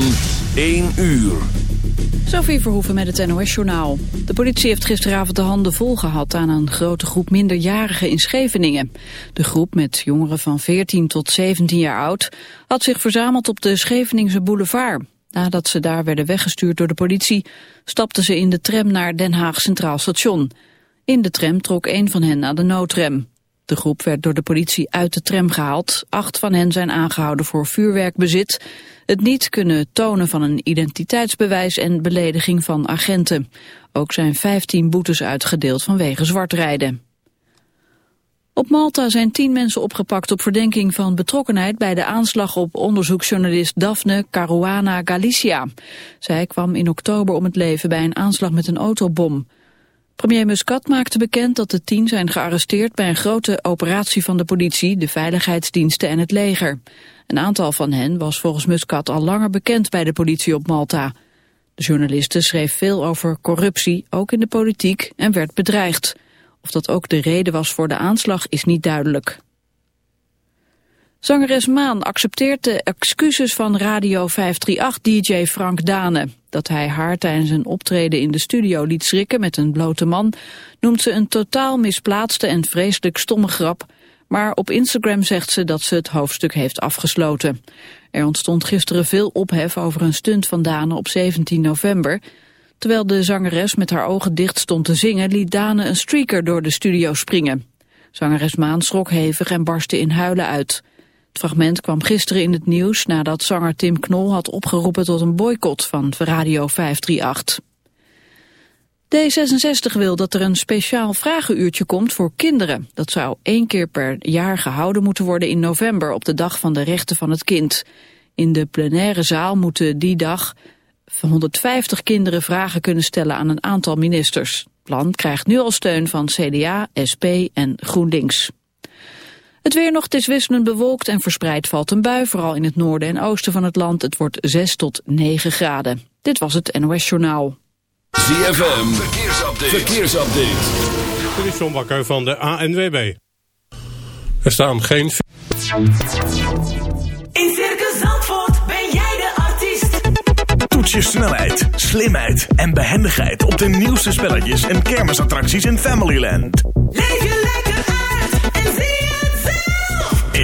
van 1 uur. Sophie Verhoeven met het NOS-journaal. De politie heeft gisteravond de handen vol gehad aan een grote groep minderjarigen in Scheveningen. De groep met jongeren van 14 tot 17 jaar oud had zich verzameld op de Scheveningse boulevard. Nadat ze daar werden weggestuurd door de politie, stapten ze in de tram naar Den Haag Centraal Station. In de tram trok een van hen naar de noodrem. De groep werd door de politie uit de tram gehaald. Acht van hen zijn aangehouden voor vuurwerkbezit, het niet kunnen tonen van een identiteitsbewijs en belediging van agenten. Ook zijn 15 boetes uitgedeeld vanwege zwartrijden. Op Malta zijn tien mensen opgepakt op verdenking van betrokkenheid bij de aanslag op onderzoeksjournalist Daphne Caruana Galicia. Zij kwam in oktober om het leven bij een aanslag met een autobom. Premier Muscat maakte bekend dat de tien zijn gearresteerd bij een grote operatie van de politie, de veiligheidsdiensten en het leger. Een aantal van hen was volgens Muscat al langer bekend bij de politie op Malta. De journaliste schreef veel over corruptie, ook in de politiek, en werd bedreigd. Of dat ook de reden was voor de aanslag is niet duidelijk. Zangeres Maan accepteert de excuses van Radio 538-dj Frank Dane. Dat hij haar tijdens een optreden in de studio liet schrikken met een blote man... noemt ze een totaal misplaatste en vreselijk stomme grap... maar op Instagram zegt ze dat ze het hoofdstuk heeft afgesloten. Er ontstond gisteren veel ophef over een stunt van Dane op 17 november... Terwijl de zangeres met haar ogen dicht stond te zingen... liet Dane een streaker door de studio springen. Zangeres Maan schrok hevig en barstte in huilen uit... Het fragment kwam gisteren in het nieuws nadat zanger Tim Knol had opgeroepen tot een boycott van Radio 538. D66 wil dat er een speciaal vragenuurtje komt voor kinderen. Dat zou één keer per jaar gehouden moeten worden in november op de dag van de rechten van het kind. In de plenaire zaal moeten die dag 150 kinderen vragen kunnen stellen aan een aantal ministers. Het plan krijgt nu al steun van CDA, SP en GroenLinks. Het weer nog, het is wisselend bewolkt en verspreid valt een bui, vooral in het noorden en oosten van het land. Het wordt 6 tot 9 graden. Dit was het NOS Journaal. ZFM, verkeersupdate. verkeersupdate. Dit is John Bakker van de ANWB. Er staan geen... In Circus Zandvoort ben jij de artiest. Toets je snelheid, slimheid en behendigheid op de nieuwste spelletjes en kermisattracties in Familyland. Leef je lekker uit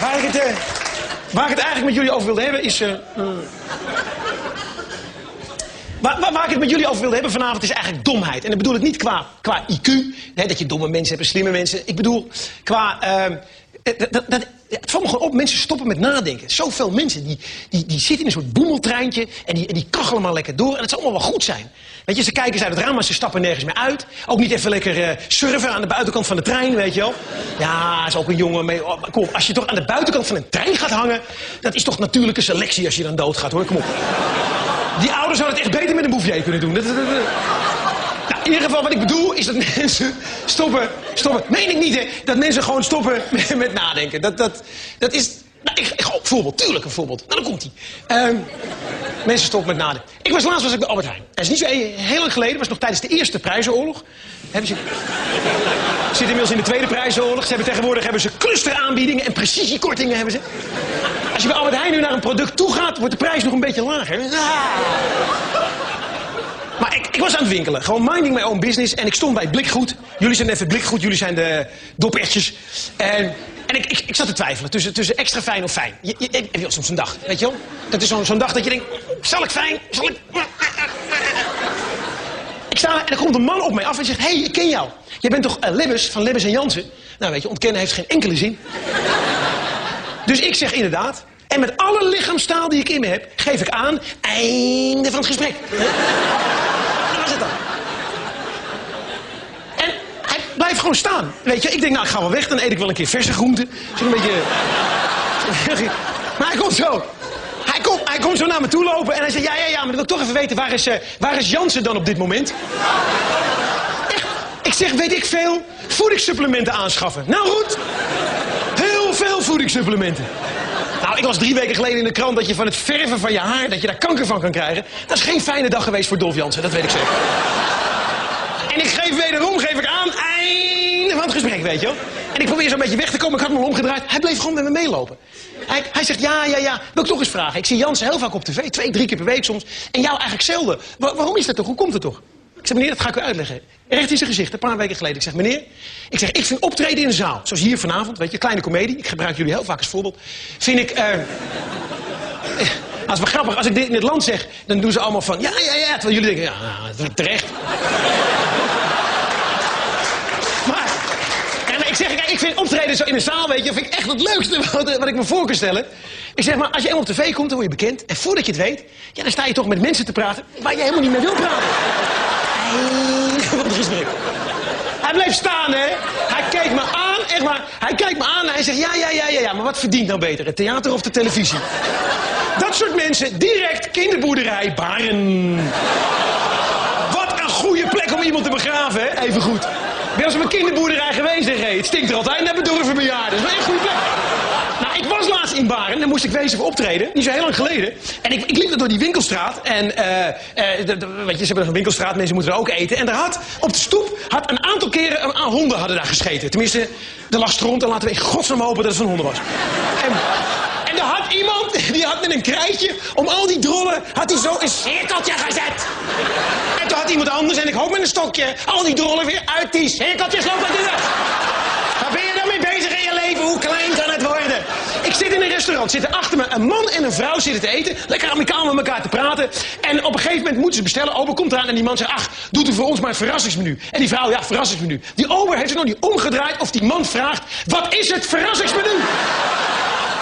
Waar ik, het, eh, ik eigenlijk met jullie over wilde hebben is... eh, eh, waar, ik het met jullie over wilde hebben vanavond is eigenlijk domheid. En dat bedoel ik niet qua, IQ, hè, dat je domme mensen hebt en slimme mensen. Ik bedoel qua... eh, dat, dat, dat- het valt me gewoon op, mensen stoppen met nadenken. Zoveel mensen die, die, die zitten in een soort boemeltreintje en die, die kachelen maar lekker door. En het zal allemaal wel goed zijn. Weet je, ze kijken eens uit het raam, maar ze stappen nergens meer uit. Ook niet even lekker eh, surfen aan de buitenkant van de trein, weet je wel. Ja, is ook een jongen mee. Oh, kom, op, als je toch aan de buitenkant van een trein gaat hangen, dat is toch natuurlijke selectie als je dan doodgaat, hoor. Kom op. Die ouders zouden het echt beter met een bouvier kunnen doen. Dat, dat, in ieder geval, wat ik bedoel is dat mensen stoppen, stoppen, meen ik niet hè, dat mensen gewoon stoppen met, nadenken. Dat, dat, dat is, nou, ik, ik, oh, voorbeeld, tuurlijk een voorbeeld. Nou, dan komt hij. Mensen stoppen met nadenken. Ik was laatst was ik bij Albert Heijn. Dat is niet zo heel lang geleden. was nog tijdens de Eerste Prijzenoorlog. Hebben ze... Zit inmiddels in de Tweede Prijzenoorlog. Ze hebben tegenwoordig hebben ze clusteraanbiedingen en precisiekortingen hebben ze. Als je bij Albert Heijn nu naar een product toe gaat, wordt de prijs nog een beetje lager. Ah. Ik, was aan het winkelen. Gewoon minding my own business. En ik stond bij Blikgoed. Jullie zijn even Blikgoed. Jullie zijn de dopertjes. En, en ik, ik, ik zat te twijfelen tussen, tussen extra fijn of fijn. Je, je, je hebt soms een dag, weet je wel? Dat is zo'n zo'n dag dat je denkt, zal ik fijn? Zal ik... Ik sta en er komt een man op mij af en zegt... Hé, hey, ik ken jou. Jij bent toch uh, Lebbes van Lebbes en Jansen? Nou, weet je, ontkennen heeft geen enkele zin. Dus ik zeg inderdaad... En met alle lichaamstaal die ik in me heb, geef ik aan... Einde van het gesprek. Dat was het dan. En hij gewoon staan. Weet je, ik denk, nou, ik ga wel weg. Dan eet ik wel een keer verse groenten. Zo'n beetje... Maar hij komt zo. Hij komt, hij komt zo naar me toe lopen en hij zegt... Ja, ja, ja, maar dan wil ik toch even weten... Waar is, eh, waar is Jansen dan op dit moment? Echt, ik zeg, weet ik veel... Voedingssupplementen aanschaffen. Nou goed. Heel veel voedingssupplementen. Nou, ik was drie weken geleden in de krant dat je van het verven van je haar... dat je daar kanker van kan krijgen. Dat is geen fijne dag geweest voor Dolf Jansen, dat weet ik zeker. En ik geef wederom geef ik aan, einde van het gesprek, weet je wel. En ik probeer zo'n beetje weg te komen, ik had me al omgedraaid. Hij bleef gewoon met me meelopen. Hij, hij zegt, ja, ja, ja, wil ik toch eens vragen. Ik zie Jansen heel vaak op tv, twee, drie keer per week soms. En jou eigenlijk zelden. Wa- waarom is dat toch? Hoe komt het toch? Ik zeg, meneer, dat ga ik u uitleggen. Recht in zijn gezicht, een paar weken geleden. Ik zeg, meneer, ik zeg, ik vind optreden in een zaal, zoals hier vanavond, weet je, kleine komedie. Ik gebruik jullie heel vaak als voorbeeld. Vind ik, eh... Dat is wel grappig. Als ik dit in het land zeg, dan doen ze allemaal van... Ja, ja, ja. Terwijl jullie denken, ja, nou, terecht. maar, maar ik zeg, ik vind optreden zo in een zaal, weet je... vind ik echt het leukste wat, wat ik me voor kan stellen. Ik zeg maar, als je eenmaal op tv komt, dan word je bekend. En voordat je het weet, ja, dan sta je toch met mensen te praten... waar je helemaal niet mee wil praten. Van het gesprek. Hij bleef staan, hè. Hij keek me aan, echt. Hij kijkt me aan en hij zegt, ja, ja, ja, ja, ja. Maar wat verdient nou beter, het theater of de televisie? Dat soort mensen, direct kinderboerderij, baren. Wat een goede plek om iemand te begraven, hè? Even goed. Ben je als een kinderboerderij geweest, zeg? Het stinkt er altijd naar bedorven bejaarden. Dat is een goede plek. Nou, ik was laatst in Baren, daar moest ik wezen voor optreden. Niet zo heel lang geleden. En ik, ik liep door die winkelstraat. En, eh, eh, de- de- weet je, ze hebben een winkelstraat, mensen moeten er ook eten. En daar had, op de stoep, had een aantal keren, een, een honden hadden daar gescheten. Tenminste, er lag stront en laten we in godsnaam hopen dat het van honden was. En, en er had iemand, die had met een krijtje, om al die drollen, had hij zo een cirkeltje gezet. En toen had iemand anders, en ik hoop met een stokje, al die drollen weer uit die cirkeltjes lopen te doen. Waar ben je dan mee bezig in je leven? Hoe klein kan het worden? Ik zit in een restaurant, zitten achter me een man en een vrouw zitten te eten. Lekker amicaal met elkaar te praten. En op een gegeven moment moeten ze bestellen. Ober komt eraan en die man zegt, ach, doet u voor ons maar een verrassingsmenu. En die vrouw, ja, verrassingsmenu. Die ober heeft zich nog niet omgedraaid of die man vraagt, wat is het verrassingsmenu?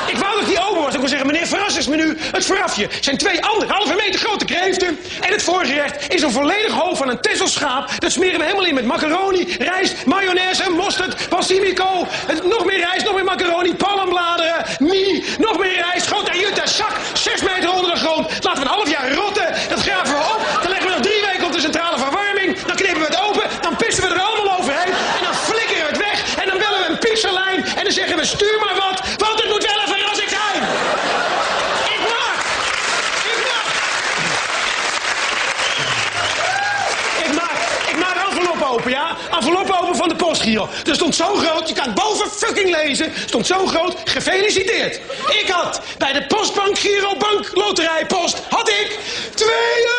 Ik wou dat die ober Ik wil zeggen, meneer, verrassingsmenu. Het voorafje zijn twee anderhalve meter grote kreeften. En het voorgerecht is een volledig hoofd van een tesselschaap. Dat smeren we helemaal in met macaroni, rijst, mayonaise, mosterd, balsamico. Nog meer rijst, nog meer macaroni, palmbladeren, mie, nog meer rijst, grote jutta, zak, zes meter onder de grond. Laten we een half jaar rotten. Dat graven we op. Dan leggen we nog drie weken op de centrale verwarming. Dan knippen we het open. Dan pissen we er allemaal overheen. En dan flikkeren we het weg. En dan bellen we een pizzalijn. En dan zeggen we, stuur maar wat. Want het moet wel een verrassing zijn. Ik maak. Ik maak. Ik maak, ik maak envelop open, ja? Envelop open van de postgiro. Er stond zo groot, je kan het boven fucking lezen. Stond zo groot, gefeliciteerd. Ik had bij de Postbank Giro Bank Loterij Post, had ik 2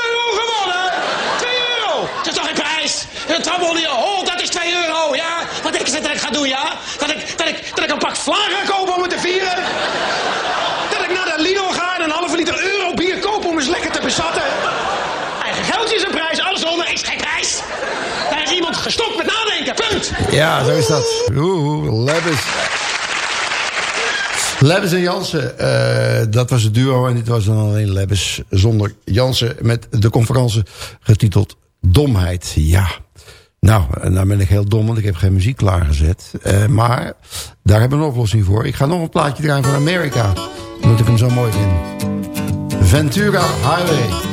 euro gewonnen. 2 euro. Dat is toch geen prijs? Een trappel hier, oh, dat is 2 euro, ja? Wat ik dat ik ga doen, ja? Dat ik, dat ik, dat ik een pak vlagen ga kopen om het te vieren? Dat ik naar de Lidl ga en een halve liter euro bier koop om eens lekker te bezatten? Eigen geldje is een prijs, alles onder is geen prijs. Daar is iemand gestopt met Ja, zo is dat. Oeh, Lebbes. Lebbes en Jansen, eh, dat was het duo. En dit was dan alleen Lebbes zonder Jansen. Met de conferentie getiteld Domheid. Ja, nou, eh, nou ben ik heel dom, want ik heb geen muziek klaargezet. Eh, maar daar hebben we een oplossing voor. Ik ga nog een plaatje draaien van Amerika. Omdat ik hem zo mooi vind. Ventura Highway.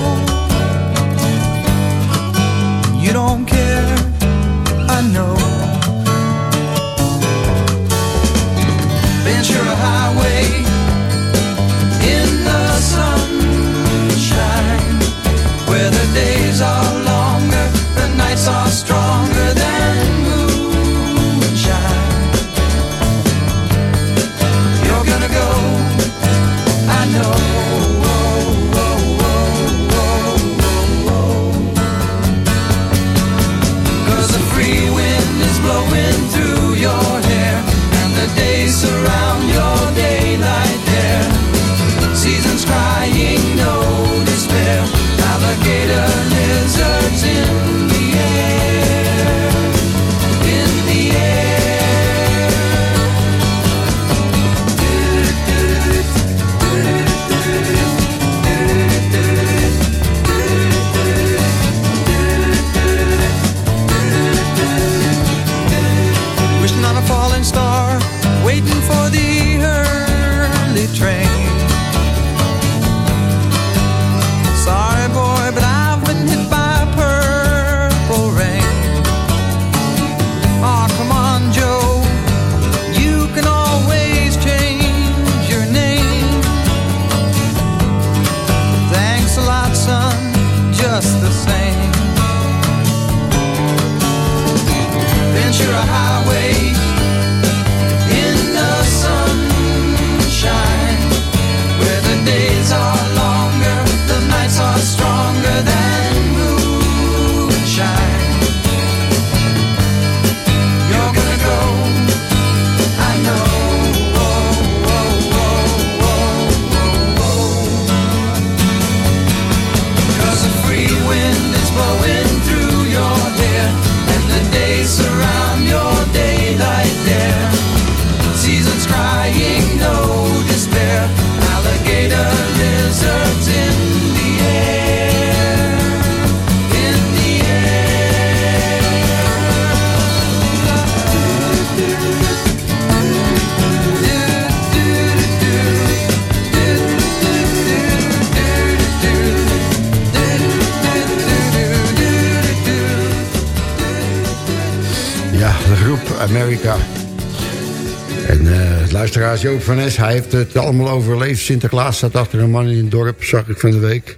Joop van Es, hij heeft het allemaal overleefd. Sinterklaas zat achter een man in het dorp, zag ik van de week.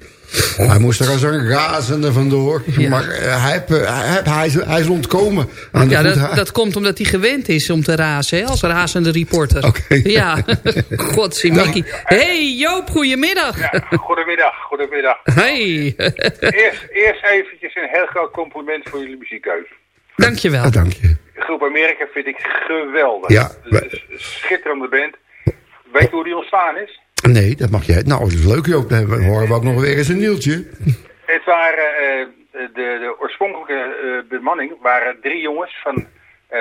Hij moest er als een razende vandoor. Maar eh, hij, heeft, eh, hij, hij, is, hij is ontkomen aan de Ja, dat, dat komt omdat hij gewend is om te razen, hè, als razende reporter. Oké. Ja, godsiemikkie. hey Joop, goedemiddag. Goedemiddag, goedemiddag. Hey, Eerst, eerst eventjes een heel groot compliment voor jullie muziekkeuze. dankjewel. dank je. Groep Amerika vind ik geweldig. Ja, schitterende band. Weet je hoe die ontstaan is? Nee, dat mag jij. Nou, dat is leuk Joop. Dan horen we ook nog weer eens een nieuwtje. Het waren, eh, de, de oorspronkelijke eh, bemanning waren drie jongens van eh,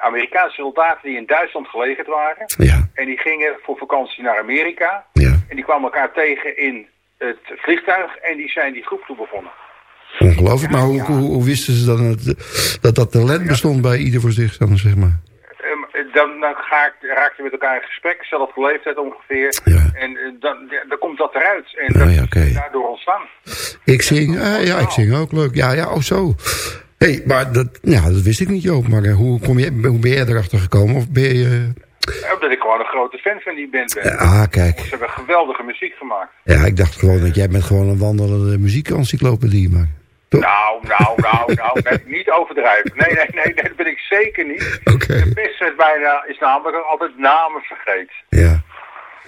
Amerikaanse soldaten die in Duitsland gelegerd waren. Ja. En die gingen voor vakantie naar Amerika. Ja. En die kwamen elkaar tegen in het vliegtuig en die zijn die groep toe Ongelooflijk. Maar hoe, hoe, hoe wisten ze dan het, dat dat talent bestond bij ieder voor zich dan, zeg maar? Ehm, dan, dan ga ik, raak je met elkaar in gesprek, zelfde leeftijd ongeveer. En eh, dan, dan komt dat eruit. En dat ja, daardoor ontstaan. Ik zing, eh, ja, ik zing ook leuk. Ja, ja, oh zo. hey, maar dat, ja, dat wist ik niet, Joop. Maar eh, hoe, kom je, hoe ben jij erachter gekomen? Of ben je... Eh, Omdat ik gewoon een grote fan van die band ben. ah, kijk. Ze hebben geweldige muziek gemaakt. Ja, ik dacht gewoon dat jij bent gewoon een wandelende muziekencyclopedie. Maar Nou, nou, nou, nou, nee, niet overdrijven. Nee, nee, nee, nee, dat ben ik zeker niet. Oké. Het beste is bijna, is namelijk altijd namen vergeet. Ja.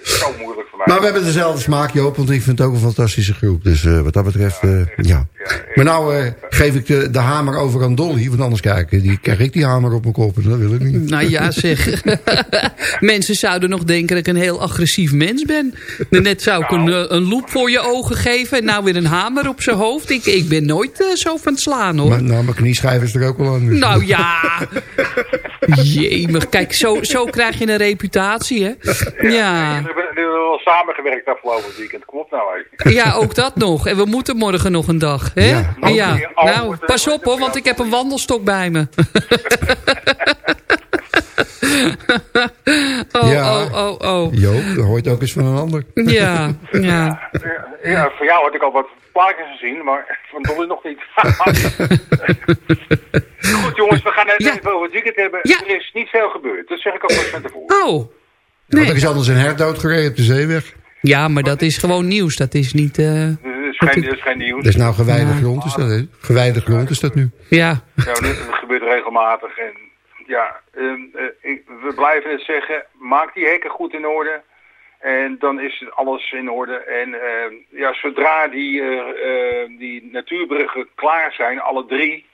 Zo moeilijk voor mij. Maar we hebben dezelfde smaak, Joop, want ik vind het ook een fantastische groep. Dus eh, wat dat betreft, eh, ja. Maar nou eh, geef ik de, de hamer over aan Dolly, want anders kijken, die, krijg ik die hamer op mijn kop en dat wil ik niet. Nou ja, zeg. Mensen zouden nog denken dat ik een heel agressief mens ben. Net zou ik een, eh, een loep voor je ogen geven... en nou weer een hamer op zijn hoofd. Ik, ik ben nooit zo van het slaan, hoor. Maar, nou, mijn knieschijf is er ook wel aan. dus- Nou ja. Jemig. Kijk, zo, zo krijg je een reputatie, hè? Ja. Hebben, wel samengewerkt afgelopen weekend. Klopt nou even. Ja, ook dat nog. En we moeten morgen nog een dag. Hè? Ja. Ja. Nou, pas op hoor, want ik heb een wandelstok bij me. oh, Ja. oh, oh, oh. Joop, dat hoort ook eens van een ander. Ja, ja. Ja, voor jou had ik al wat plaatjes gezien, maar van Dolly nog niet. Goed jongens, we gaan het Ja. even over het weekend hebben. Ja. Er is niet veel gebeurd. Dat zeg ik alvast van tevoren. Oh. Nee. Er is anders een hert doodgereden op de zeeweg. Ja, maar dat is gewoon nieuws. Dat is niet... eh, Er is geen, er is geen nieuws. Dat is nou gewijde Ja. grond, is dat, hè? Gewijde grond is dat nu. Ja. Ja, dat dat gebeurt regelmatig. En ja, ehm, eh, ik- we blijven het zeggen. Maak die hekken goed in orde. En dan is alles in orde. En ehm, ja, zodra die, eh, eh, die natuurbruggen klaar zijn, alle drie,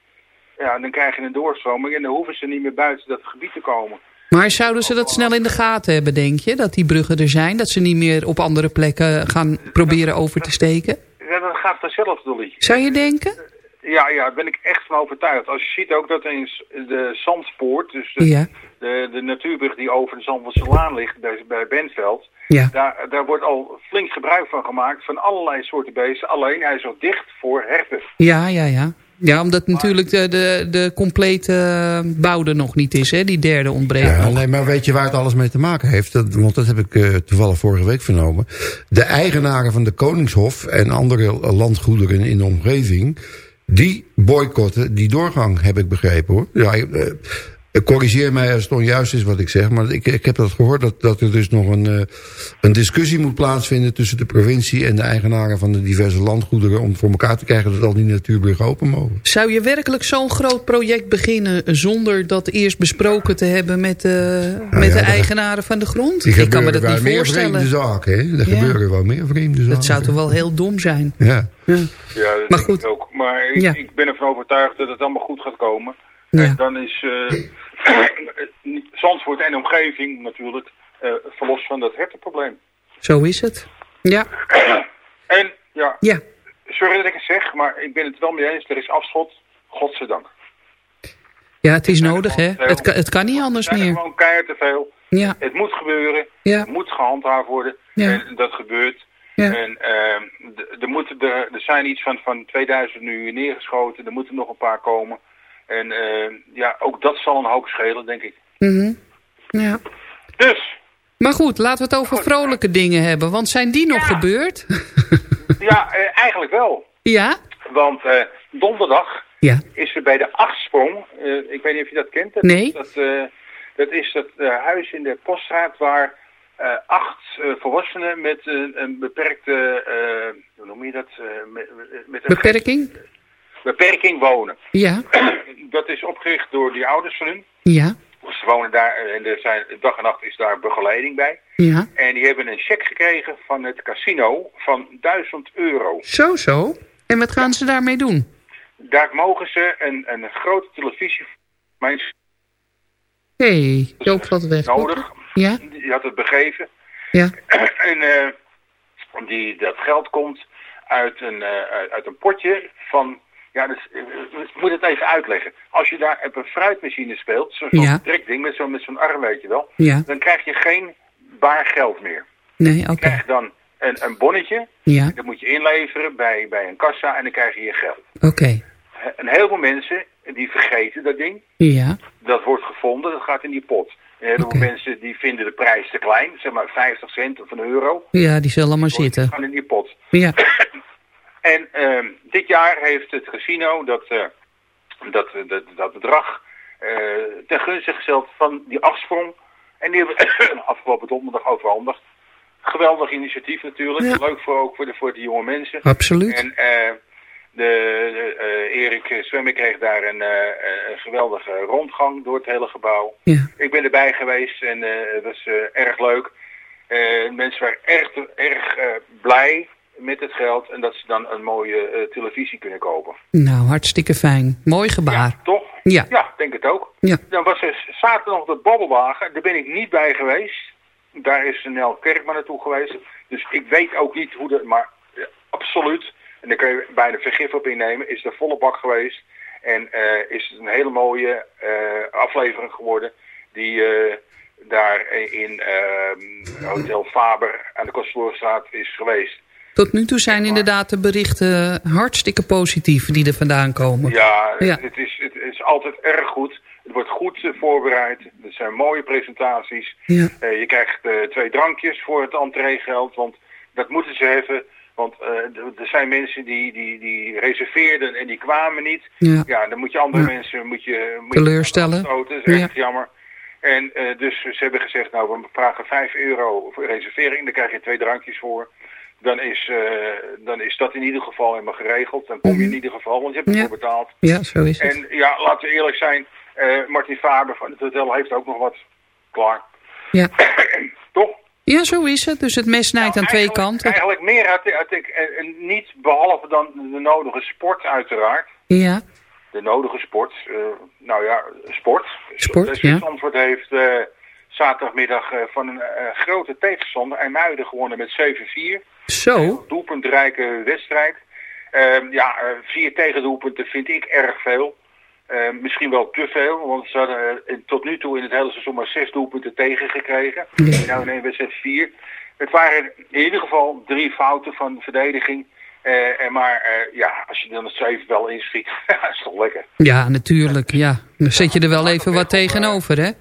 ja, dan krijg je een doorstroming. En dan hoeven ze niet meer buiten dat gebied te komen. Maar zouden ze dat snel in de gaten hebben, denk je? Dat die bruggen er zijn? Dat ze niet meer op andere plekken gaan proberen over te steken? Ja, dat gaat vanzelf, Dolly. Zou je denken? Ja, ja, daar ben ik echt van overtuigd. Als je ziet ook dat in s- de Zandpoort, dus de, Ja. de, de natuurbrug die over de Zandvoortse Laan ligt, bij, bij Bentveld, Ja. daar, daar wordt al flink gebruik van gemaakt van allerlei soorten beesten. Alleen hij is nog dicht voor herten. Ja, ja, ja. Ja, omdat natuurlijk de, de, de complete bouw er nog niet is, hè? Die derde ontbreekt Ja, nee, maar weet je waar het alles mee te maken heeft? Dat, want dat heb ik eh, toevallig vorige week vernomen. De eigenaren van de Koningshof en andere landgoederen in de omgeving... die boycotten die doorgang, heb ik begrepen hoor. Ja, eh, corrigeer mij als het onjuist is wat ik zeg... maar ik, ik heb dat gehoord dat, dat er dus nog een, eh, een discussie moet plaatsvinden... tussen de provincie en de eigenaren van de diverse landgoederen... om voor elkaar te krijgen dat al die natuurbruggen open mogen. Zou je werkelijk zo'n groot project beginnen... zonder dat eerst besproken te hebben met, eh, met Nou ja, de dat- eigenaren van de grond? Ik kan me dat gebeuren wel niet meer voorstellen. vreemde zaken, hè? Er Ja. gebeuren wel meer vreemde zaken. Dat zou toch wel heel dom zijn? Ja. Ja. Ja, dat Maar goed. ik ook. Maar ik, Ja. ik ben ervan overtuigd dat het allemaal goed gaat komen. Ja. En dan is eh Zandvoort en omgeving natuurlijk eh, verlost van dat hertenprobleem. Zo is het. Ja, En ja, ja. sorry dat ik het zeg, maar ik ben het wel mee eens. Er is afschot, godzijdank. Ja, het is nodig, hè? Het kan, het kan niet anders Er zijn er meer. gewoon keihard te veel. Ja, Het moet gebeuren. Ja. Het moet gehandhaafd worden. Ja. En dat gebeurt. Ja. En ehm, er, moeten er, er zijn iets van, van 2000 nu neergeschoten. Er moeten nog een paar komen. En ehm, ja, ook dat zal een hoop schelen, denk ik. Mhm. ja. Dus, Maar goed, laten we het over vrolijke dingen hebben. Want zijn die nog gebeurd? ja, eh, eigenlijk wel. ja? Want eh, donderdag Ja. is er bij de achtsprong, eh, ik weet niet of je dat kent. Dat, Nee. Dat, eh, dat is dat eh, huis in de Poststraat waar eh, acht eh, volwassenen met een, een beperkte, eh, hoe noem je dat? eh, met, met een Beperking? Beperking wonen. Ja. dat is opgericht door die ouders van hun. Ja. Ze wonen daar eh, en er zijn, dag en nacht is daar begeleiding bij. Ja. En die hebben een cheque gekregen van het casino van 1000 euro. Zo, zo. En wat gaan ze daarmee doen? Daar mogen ze een, een grote televisie... Mijn Hé, hey, Joop valt weg. nodig. Ja? Die had het begeven. Ja. en eh, die, dat geld komt uit een, eh, uit een potje van... Ja, dus, eh, ik moet het even uitleggen. Als je daar op een fruitmachine speelt, zo'n Ja. trekding met zo'n arm, weet je wel... Ja. dan krijg je geen baar geld meer. Nee, Je oké. krijgt dan een, een bonnetje, Ja, dat moet je inleveren bij, bij een kassa en dan krijg je je geld. oké. En heel veel mensen, die vergeten dat ding. Ja, Dat wordt gevonden, dat gaat in die pot. En heel veel Oké. mensen die vinden de prijs te klein, zeg maar 50 cent of een euro. ja, die zullen maar zitten. gaan in die pot. Ja, En ehm, dit jaar heeft het casino dat, eh, dat, dat, dat bedrag eh, ten gunste gesteld van die afsprong. En die hebben afgelopen donderdag overhandigd. Geweldig initiatief natuurlijk. Ja. Leuk voor, ook voor de, voor de jonge mensen. absoluut. En eh, de, de, Erik Zwemmer kreeg daar een, een geweldige rondgang door het hele gebouw. Ja, Ik ben erbij geweest en het was erg leuk. Mensen waren erg, erg blij met het geld en dat ze dan een mooie eh, televisie kunnen kopen. nou, hartstikke fijn. Mooi gebaar. Toch? Ja. Ja, denk het ook. Ja. Dan was er zaterdag nog de babbelwagen, daar ben ik niet bij geweest. Daar is Nel Kerkman naartoe geweest. Dus ik weet ook niet hoe dat, maar eh, absoluut. En daar kun je bijna vergif op innemen. Is er volle bak geweest. En eh, is het een hele mooie aflevering geworden. Die daar in ehm, Hotel Faber aan de Kostverlorenstraat is geweest. Tot nu toe zijn inderdaad de berichten hartstikke positief die er vandaan komen. Ja, Ja. Het, is, het is altijd erg goed. Het wordt goed eh, voorbereid. Het zijn mooie presentaties. Ja. Eh, je krijgt eh, twee drankjes voor het entreegeld, want dat moeten ze hebben. Want er zijn mensen die, die, die reserveerden en die kwamen niet. Ja. dan moet je andere Ja. mensen moet je, moet je Teleurstellen. afstoten. Dat is Ja. echt jammer. En dus ze hebben gezegd, nou we vragen 5 euro voor reservering. Daar krijg je twee drankjes voor. Dan is, eh, dan is dat in ieder geval helemaal geregeld. Dan kom je in ieder geval, want je hebt ervoor betaald. Ja, zo is het. En ja, laten we eerlijk zijn. eh, Martin Faber van het hotel heeft ook nog wat klaar. Ja. Toch? Ja, zo is het. Dus het mes snijdt aan twee kanten. Eigenlijk meer had, had ik eh, niet, behalve dan de nodige sport uiteraard. Ja, De nodige sport. nou ja, sport. Sport, Dus ja. Zandvoort heeft zaterdagmiddag van een grote tegenstander, IJmuiden, gewonnen met 7-4. Zo. doelpuntrijke wedstrijd. Ehm, ja, eh, vier tegendoelpunten vind ik erg veel. Ehm, misschien wel te veel, want ze hadden eh, tot nu toe in het hele seizoen maar zes doelpunten tegengekregen. Nou in één wedstrijd vier. Het waren in ieder geval drie fouten van verdediging. Eh, en maar ja, als je dan het zeven wel inschiet, is toch lekker. Ja, natuurlijk. Ja. Dan zet je er wel even wat tegenover, hè?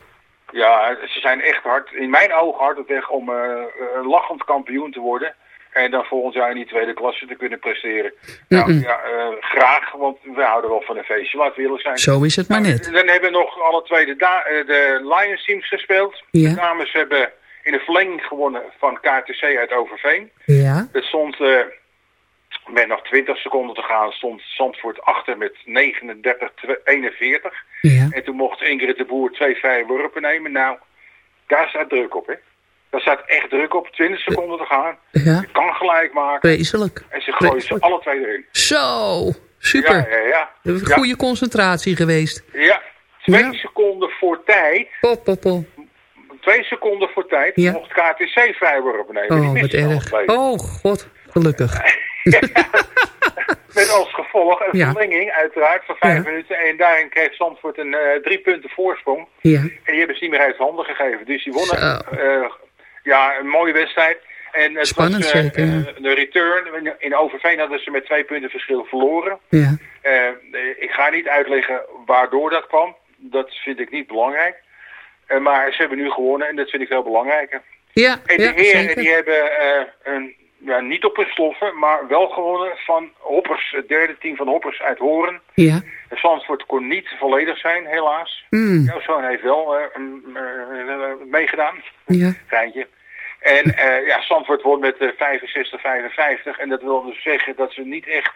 Ja, ze zijn echt hard, in mijn ogen hard op weg om eh, lachend kampioen te worden. En dan volgend jaar in die tweede klasse te kunnen presteren. Nou ja, eh, graag, want we houden wel van een feestje, laten we eerlijk zijn. Zo is het maar net. Dan hebben we nog alle twee de, eh, de Lions teams gespeeld. Ja. De dames hebben in de verlenging gewonnen van KTC uit Overveen. Ja. Het stond eh, met nog 20 seconden te gaan, stond Zandvoort achter met 39-41. Ja. En toen mocht Ingrid de Boer twee vrije worpen nemen. Nou, daar staat druk op, hè. Daar staat echt druk op. 20 seconden te gaan. Ja. Je kan gelijk maken. Vreselijk. En ze gooien ze alle twee erin. Zo. Super. Ja, ja, ja. Goede concentratie geweest. Ja, twee Ja. seconden voor tijd. Pop, pop, pop. Twee seconden voor tijd mocht KTC vrijworpen nemen. Die Oh, wat erg. Oh, god. Gelukkig. Met als gevolg een Ja. verlenging uiteraard van vijf Ja. minuten. En daarin kreeg Zandvoort een eh, drie punten voorsprong. Ja. En die hebben ze niet meer uit handen gegeven. Dus die wonnen Zo. Ja, een mooie wedstrijd. En het Spannend was, eh, zeker, ja. eh, de return. In Overveen hadden ze met twee punten verschil verloren. Ja. Eh, ik ga niet uitleggen waardoor dat kwam. Dat vind ik niet belangrijk. Maar ze hebben nu gewonnen en dat vind ik heel belangrijk. Ja, En de ja, heren zeker. die hebben een, ja, niet op hun sloffen, maar wel gewonnen van Hoppers, het derde team van Hoppers uit Horen. Ja. Zandvoort kon niet volledig zijn, helaas. Mm. Jouw zoon heeft wel eh, een, eh, eh, meegedaan. Ja. Geintje. En eh, ja, Zandvoort won met eh, 65-55. En dat wil dus zeggen dat ze niet echt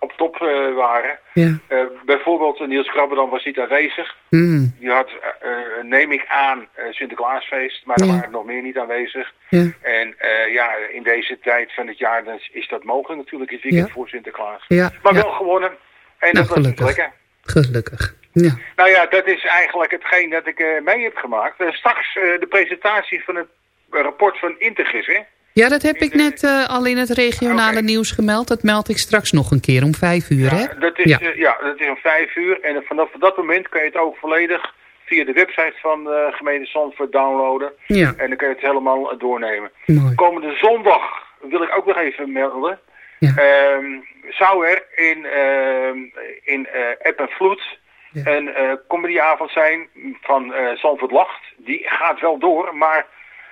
op top eh, waren. Ja. Eh, bijvoorbeeld Niels Krabberdam was niet aanwezig. Mm. Die had, eh, neem ik aan, Sinterklaasfeest, maar er Ja. waren nog meer niet aanwezig. Ja. En ja, in deze tijd van het jaar is dat mogelijk natuurlijk, het weekend voor Sinterklaas. Ja, Maar wel gewonnen. En Nou, dat was gelukkig. lekker. Gelukkig. Ja. Nou ja, dat is eigenlijk hetgeen dat ik mee heb gemaakt. Straks de presentatie van het rapport van Intergis, hè? Ja, dat heb ik net eh, al in het regionale nieuws gemeld. Dat meld ik straks nog een keer om vijf uur, hè? Dat is, Ja. ja. ja, dat is om vijf uur. En vanaf dat moment kan je het ook volledig via de website van de gemeente Zandvoort downloaden. Ja. En dan kun je het helemaal eh, doornemen. Mooi. Komende zondag wil ik ook nog even melden. Ja. Ehm, zou er in, ehm, in eh App en Vloed een eh, comedyavond zijn van eh Zandvoort Lacht. Die gaat wel door, maar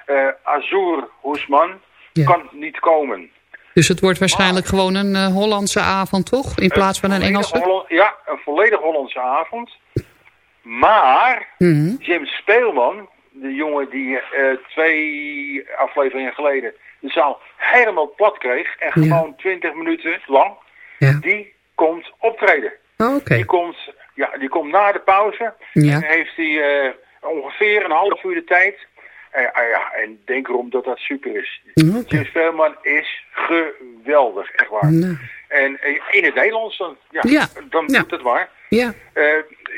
eh Azur Hoesman Ja. kan niet komen. Dus het wordt waarschijnlijk gewoon een eh, Hollandse avond, toch? In plaats van een Engelse? Holland- ja, een volledig Hollandse avond. Maar Mhm. James Speelman, de jongen die eh, twee afleveringen geleden de zaal helemaal plat kreeg en Ja. gewoon 20 minuten lang, Ja. die komt optreden. Oh, Oké. Die, komt, ja, die komt na de pauze Ja. en heeft hij eh, ongeveer een half uur de tijd. En, ah ja, en denk erom dat dat super is. Oké. James Speelman is geweldig, echt waar. Nou. En in het Nederlands dan, ja, Ja, dan ja. doet het waar. Ja. Eh,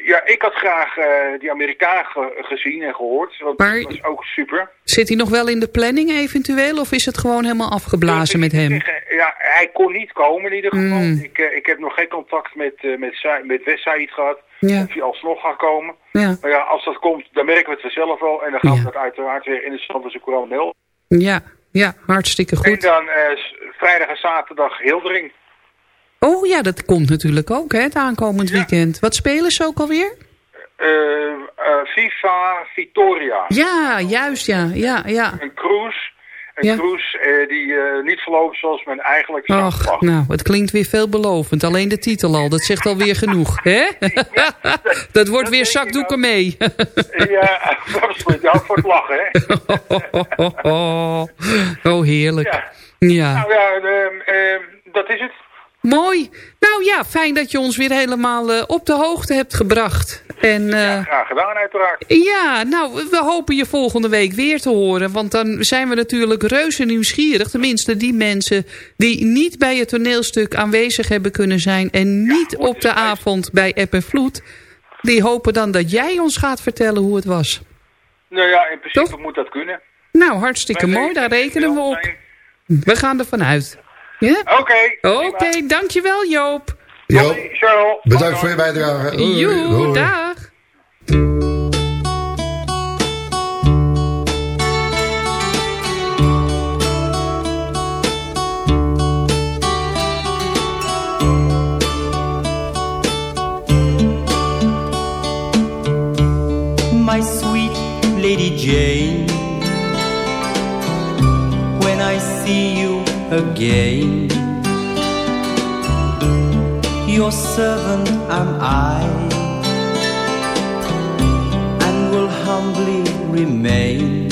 ja, ik had graag eh, die Amerikaan ge- gezien en gehoord. Want Maar- dat was ook super. Zit hij nog wel in de planning eventueel? Of is het gewoon helemaal afgeblazen met hem? Ja, hij kon niet komen in ieder geval. Mm. Ik, eh, ik heb nog geen contact met, eh met, gehad. Ja. Of hij alsnog gaat komen. Ja. Maar ja, als dat komt, dan merken we het vanzelf wel. En dan gaan we dat uiteraard weer in de Zandvoortse Courant melden. Ja, ja hartstikke En goed. dan eh, s- vrijdag en zaterdag Hildering. Oh ja, dat komt natuurlijk ook, hè, het aankomend weekend. Wat spelen ze ook alweer? Eh, eh, FIFA Vitoria. Ja, juist, ja. ja, ja. Een cruise. Een Ja. cruise eh, die niet verloopt zoals men eigenlijk zou Ach, nou, het klinkt weer veelbelovend. Alleen de titel al, dat zegt alweer genoeg, hè? dat wordt weer zakdoeken mee. Ja, absoluut. Ja, voor het lachen, hè. oh, heerlijk. Ja. Ja. Nou ja, ehm, ehm, dat is het. Mooi. Nou ja, fijn dat je ons weer helemaal eh, op de hoogte hebt gebracht. En eh, Graag gedaan, uiteraard. ja, nou, we hopen je volgende week weer te horen. Want dan zijn we natuurlijk reuze nieuwsgierig. Tenminste, die mensen die niet bij het toneelstuk aanwezig hebben kunnen zijn... en niet op de avond bij App en Vloed... die hopen dan dat jij ons gaat vertellen hoe het was. Nou ja, in principe moet dat kunnen. Nou, hartstikke mooi, daar rekenen we op. We gaan ervan uit. Ja? Oké. Oké, dankjewel Joop. Jo, Charles. bedankt voor je bijdrage. Joe, dag. Again, your servant am I, and will humbly remain.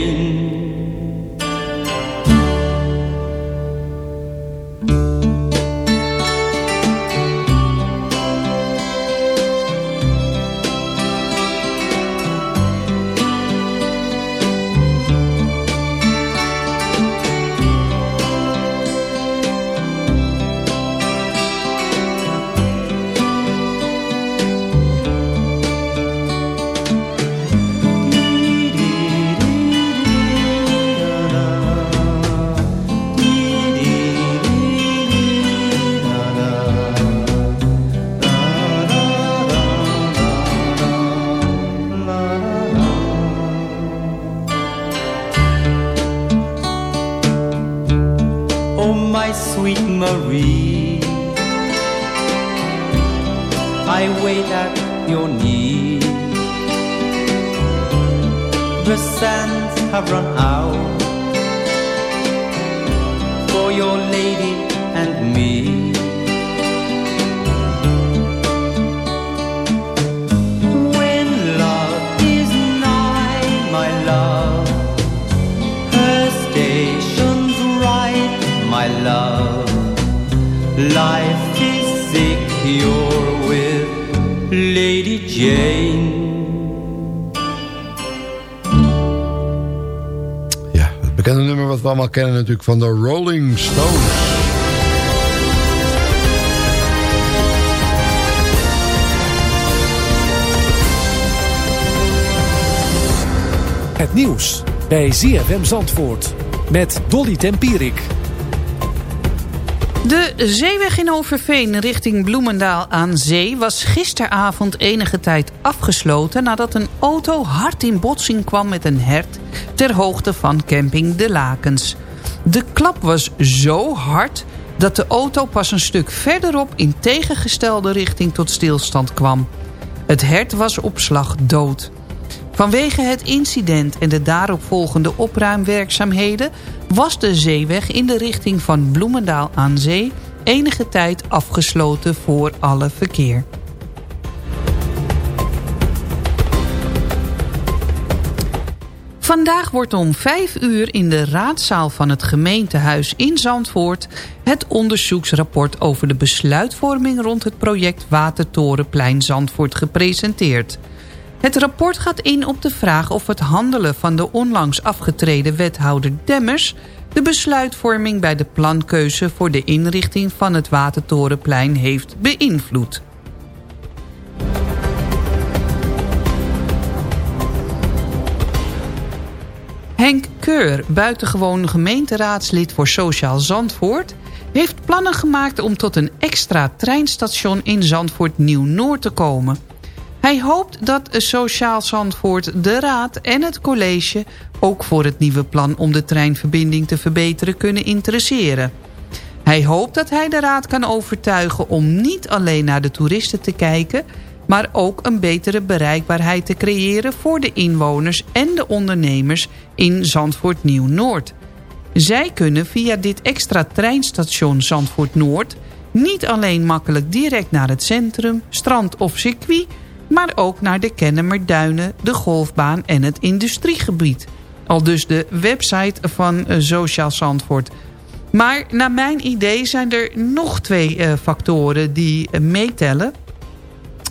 Kennen natuurlijk van de Rolling Stones. Het nieuws bij ZFM Zandvoort met Dolly Tempierik. De zeeweg in Overveen richting Bloemendaal aan zee... was gisteravond enige tijd afgesloten... nadat een auto hard in botsing kwam met een hert... ter hoogte van camping De Lakens. De klap was zo hard dat de auto pas een stuk verderop... in tegengestelde richting tot stilstand kwam. Het hert was op slag dood. Vanwege het incident en de daaropvolgende opruimwerkzaamheden... was de zeeweg in de richting van Bloemendaal aan zee... enige tijd afgesloten voor alle verkeer. Vandaag wordt om 5 uur in de raadzaal van het gemeentehuis in Zandvoort... het onderzoeksrapport over de besluitvorming rond het project Watertorenplein Zandvoort gepresenteerd. Het rapport gaat in op de vraag of het handelen van de onlangs afgetreden wethouder Demmers... de besluitvorming bij de plankeuze voor de inrichting van het Watertorenplein heeft beïnvloed. Henk Keur, buitengewoon gemeenteraadslid voor Sociaal Zandvoort... heeft plannen gemaakt om tot een extra treinstation in Zandvoort Nieuw-Noord te komen. Hij hoopt dat Sociaal Zandvoort, de Raad en het college... ook voor het nieuwe plan om de treinverbinding te verbeteren kunnen interesseren. Hij hoopt dat hij de Raad kan overtuigen om niet alleen naar de toeristen te kijken maar ook een betere bereikbaarheid te creëren voor de inwoners en de ondernemers in Zandvoort Nieuw-Noord. Zij kunnen via dit extra treinstation Zandvoort Noord niet alleen makkelijk direct naar het centrum, strand of circuit, maar ook naar de Kennemerduinen, de golfbaan en het industriegebied. Al dus de website van eh, Sociaal Zandvoort. Maar naar mijn idee zijn er nog twee uh, factoren die uh, meetellen.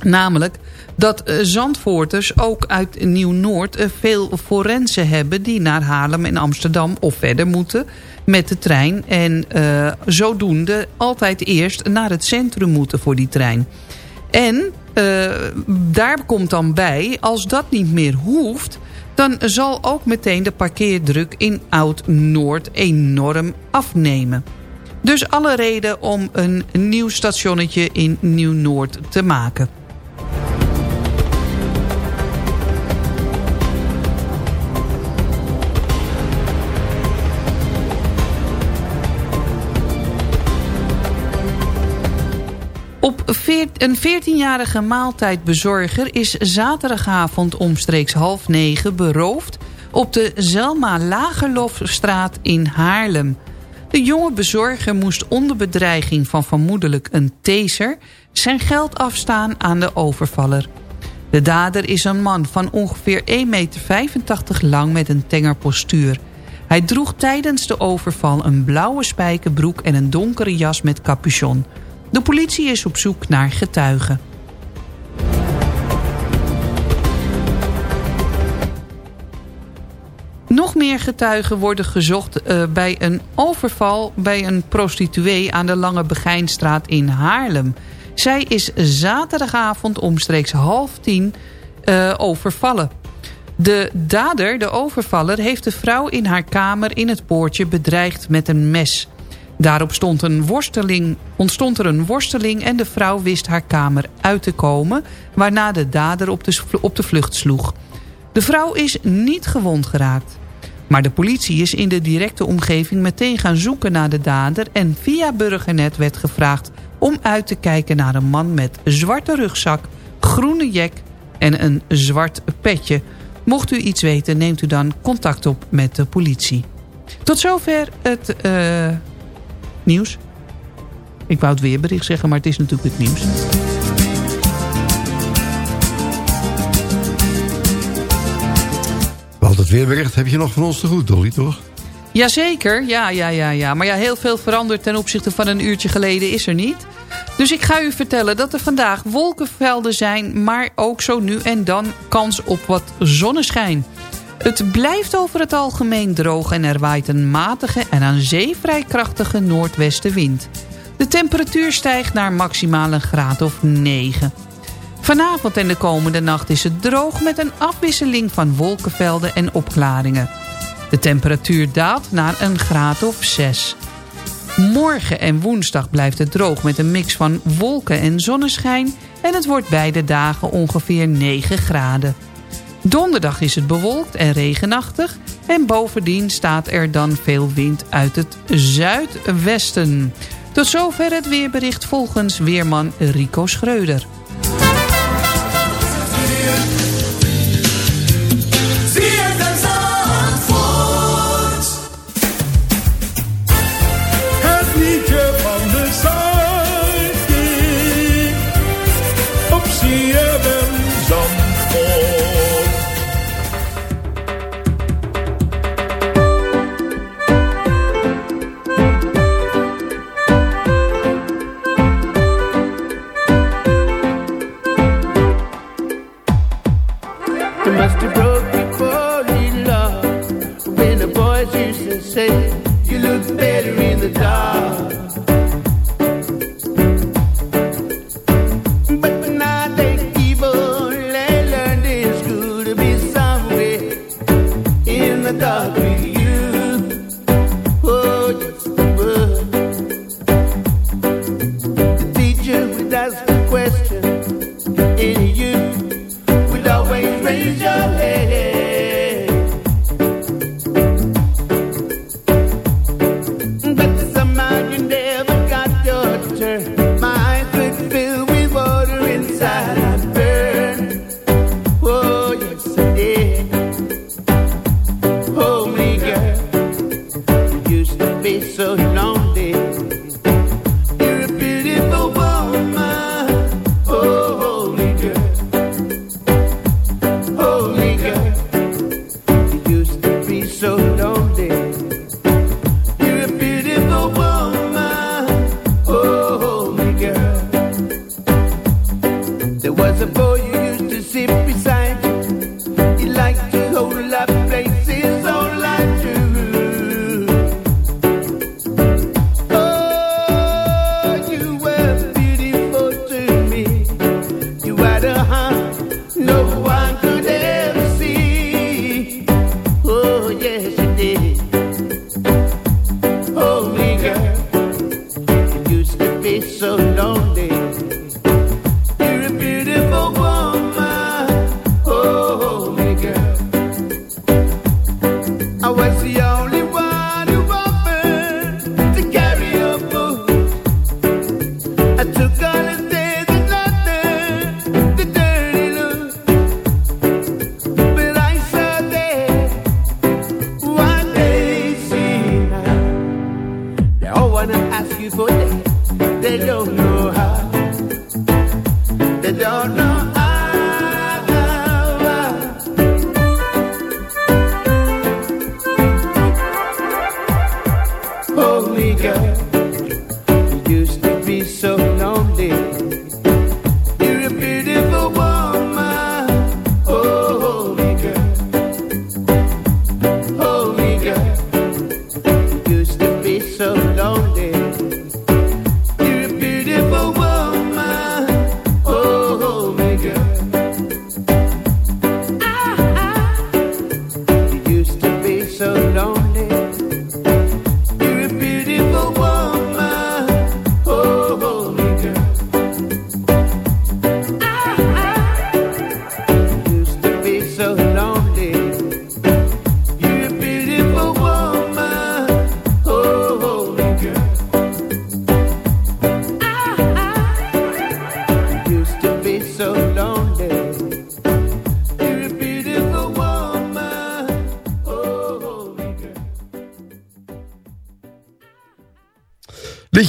Namelijk dat uh, Zandvoorters ook uit Nieuw-Noord uh, veel forensen hebben... die naar Haarlem en Amsterdam of verder moeten met de trein. En uh, zodoende altijd eerst naar het centrum moeten voor die trein. En daar komt dan bij, als dat niet meer hoeft... dan zal ook meteen de parkeerdruk in Oud-Noord enorm afnemen. Dus alle reden om een nieuw stationnetje in Nieuw-Noord te maken. Een 14-jarige maaltijdbezorger is zaterdagavond omstreeks half negen beroofd op de Zelma Lagerlofstraat in Haarlem. De jonge bezorger moest onder bedreiging van vermoedelijk een taser zijn geld afstaan aan de overvaller. De dader is een man van ongeveer 1,85 meter lang met een tenger postuur. Hij droeg tijdens de overval een blauwe spijkerbroek en een donkere jas met capuchon. De politie is op zoek naar getuigen. Nog meer getuigen worden gezocht uh, bij een overval bij een prostituee aan de Lange Begijnstraat in Haarlem. Zij is zaterdagavond omstreeks half tien uh, overvallen. De dader, de overvaller, heeft de vrouw in haar kamer in het poortje bedreigd met een mes. Daarop stond een worsteling, ontstond er een worsteling en de vrouw wist haar kamer uit te komen... waarna de dader op de, op de vlucht sloeg. De vrouw is niet gewond geraakt. Maar de politie is in de directe omgeving meteen gaan zoeken naar de dader... en via Burgernet werd gevraagd om uit te kijken naar een man met zwarte rugzak... groene jek en een zwart petje. Mocht u iets weten, neemt u dan contact op met de politie. Tot zover het... Uh, nieuws. Ik wou het weerbericht zeggen, maar het is natuurlijk het nieuws. Wel, het weerbericht heb je nog van ons te goed, Dolly, toch? Jazeker, ja, ja, ja, ja. Maar ja, heel veel veranderd ten opzichte van een uurtje geleden is er niet. Dus ik ga u vertellen dat er vandaag wolkenvelden zijn... maar ook zo nu en dan kans op wat zonneschijn. Het blijft over het algemeen droog en er waait een matige en aan zee vrij krachtige noordwestenwind. De temperatuur stijgt naar maximaal een graad of 9. Vanavond en de komende nacht is het droog met een afwisseling van wolkenvelden en opklaringen. De temperatuur daalt naar een graad of 6. Morgen en woensdag blijft het droog met een mix van wolken en zonneschijn... en het wordt beide dagen ongeveer 9 graden. Donderdag is het bewolkt en regenachtig... en bovendien staat er dan veel wind uit het zuidwesten. Tot zover het weerbericht volgens weerman Rico Schreuder. Say You look better in the dark wanna ask you for that. They don't know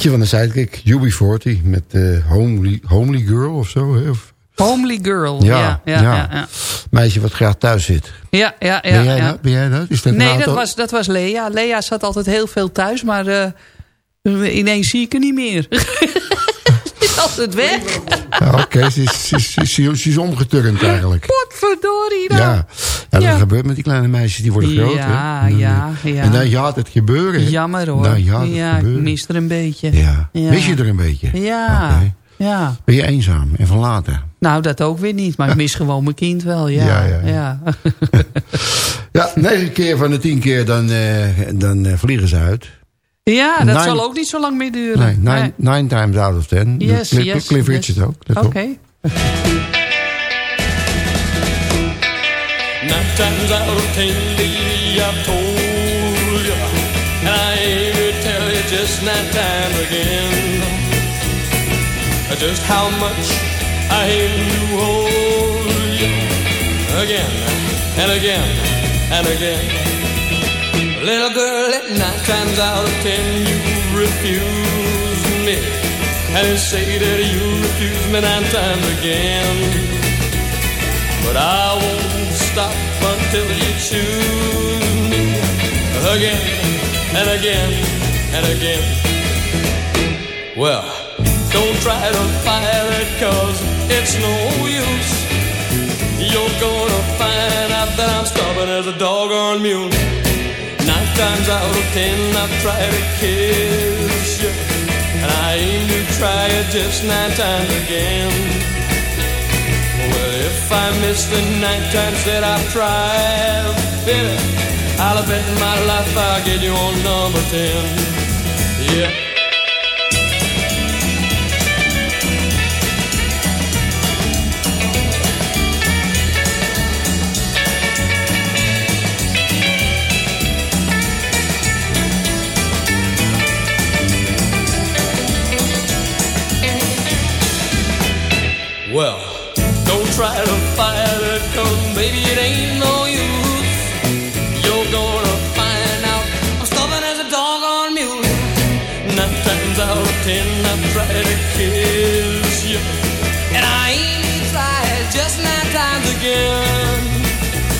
Liedje van de Sidekick, UB40 met eh homely, homely Girl of zo. Hè? Of, Homely girl. Ja, ja, ja. ja, ja. Meisje wat graag thuis zit. Ja, ja, ja. ben, jij ja. dat? ben jij dat? Is dat nee, dat was, dat was Lea. Lea zat altijd heel veel thuis, maar eh, ineens zie ik haar niet meer. Is altijd weg. Ja, Oké, ze, is, ze, ze is omgeturnd eigenlijk. Potverdorie dan. Ja, ja dat gebeurt met die kleine meisjes, die worden groot. Ja, hè? En ja, ja. En dan gaat het gebeuren. Jammer hoor. Dan gaat het ja, ik gebeuren. mis er een beetje. Ja. Mis je er een beetje? Ja, ja. Ben je eenzaam en verlaten? Nou, dat ook weer niet. Maar ik mis gewoon mijn kind wel, ja. Ja, ja, ja. Ja, negen keer van de tien keer dan, eh, dan eh, vliegen ze uit. Ja, dat Nine- zal ook niet zo lang meer duren. Nee, nine, nine times out of ten. Yes, Cliff, yes, Cliff yes. Richard ook. Oké. Times out of ten, baby, I've told you. And I ain't gonna tell you just nine times again. Just how much I aim to hold you. Again, and again, and again. Little girl, at nine times out of ten, you refuse me. And you say that you refuse me nine times again. But I won't stop until you choose me again and again and again. Well, don't try to fight it cause it's no use. You're gonna find out that I'm stubborn as a doggone mule. Nine times out of ten I've tried to kiss you. And I aim to try it just nine times again. I miss the nine times that I've tried, baby, I'll bet my life I'll get you on number ten. Yeah. Well, try to fight it, cause baby it ain't no use. You're gonna find out I'm stubborn as a dog on mule. Nine times out of ten I've tried to kiss you. And I ain't tried just nine times again.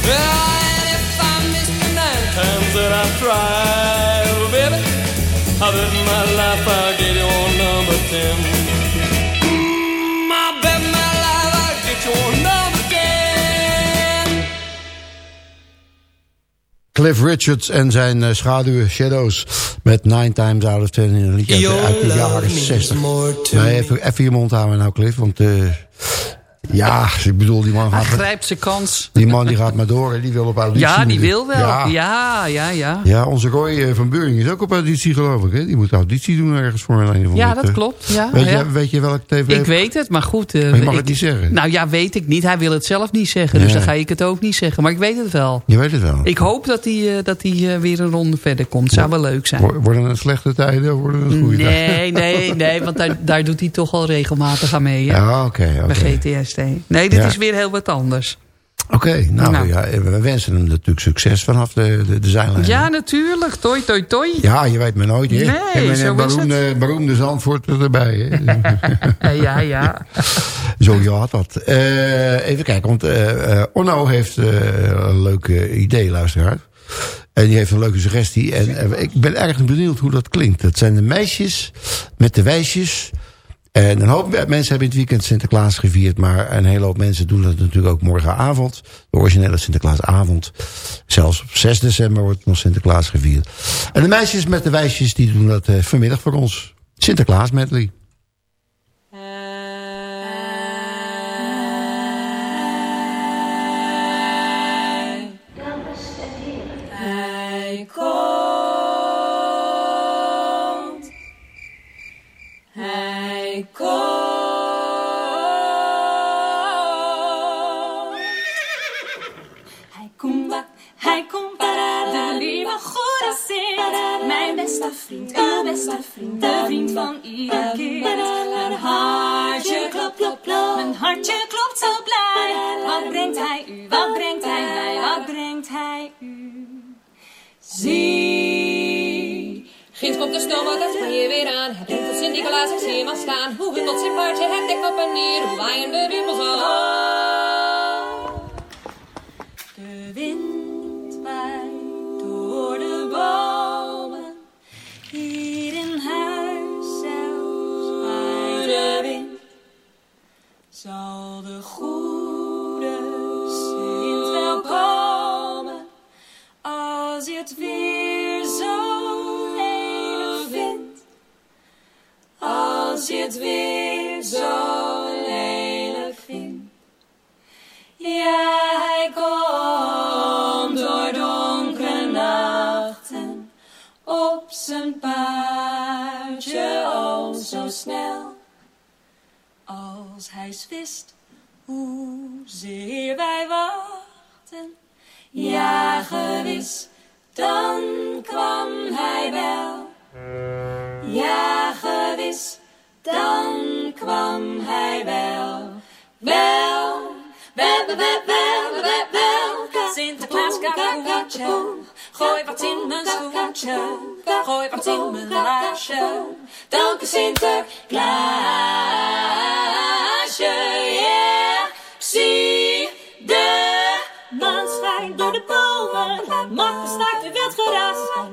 Well, and if I miss the nine times that I've tried, oh, baby, I bet my life I'll get you on number ten. Cliff Richards en zijn eh, schaduwen Shadows met Nine Times Out of Ten in een liedje uit, de- jaren love means 60. more to Nee, even, even je mond houden nou Cliff, want eh, ja, ik bedoel die man Hij gaat, maar- grijpt zijn kans. die man die gaat maar door en die wil op auditie. Ja, die wil wel. Ja. Ja, ja, ja. Ja, onze Roy eh, van Beuring is ook op auditie geloof ik. Hè? Die moet auditie doen ergens voor een of. Ja, dat eh, klopt. Ja, weet, ja. Je, weet je welk tv? Ik weet het, maar goed. eh, Maar je mag ik- het niet zeggen. Nou ja, weet ik niet. Hij wil het zelf niet zeggen. Dus Nee. dan ga ik het ook niet zeggen. Maar ik weet het wel. Je weet het wel. Ik hoop dat hij, dat hij weer een ronde verder komt. Zou wel leuk zijn. Wo- Worden het slechte tijden of worden het goede tijden? Nee, nee, nee. Want daar, daar doet hij toch al regelmatig aan mee. Hè? Ja, oké. oké. Bij GTST. Nee, dit Ja. is weer heel wat anders. Oké, nou, Nou. Ja, we wensen hem natuurlijk succes vanaf de, de, de zijlijn. Ja, natuurlijk. Toi, toi, toi. Ja, je weet maar nooit. Hè? Nee, en zo is beroemde, beroemde Zandvoort erbij. Hè? Ja, ja. Zo ja had dat. Eh, even kijken, want eh, Onno heeft een leuk eh, idee, luisteraar. En die heeft een leuke suggestie. En ik ben erg benieuwd hoe dat klinkt. Dat zijn de meisjes met de wijsjes. En een hoop mensen hebben in het weekend Sinterklaas gevierd. Maar een hele hoop mensen doen dat natuurlijk ook morgenavond. De originele Sinterklaasavond. Zelfs op 6 december wordt nog Sinterklaas gevierd. En de meisjes met de wijsjes die doen dat eh, vanmiddag voor ons. Sinterklaas medley. Zie. Ginds komt de stoomboot uit Spanje weer aan. Brengt tot Sint-Nicolaas, ik zie hem al staan. Hoe huppelt zijn paardje, het dek op en neer. Hoe waaien de rimpels al. Als het weer zo lelijk. Ja, hij komt door donkere nachten op zijn paardje oh zo snel. Als hij wist hoezeer wij wachten, ja gewis, dan kwam hij wel. Ja gewis, dan kwam hij wel. Wel, wel, wel, wel, wel, wel, wel. Sinterklaas gooi wat in mijn schoentje, gooi wat in mijn laarsje. Dank u Sinterklaasje, yeah. Zie de maan schijnt door de bomen, mag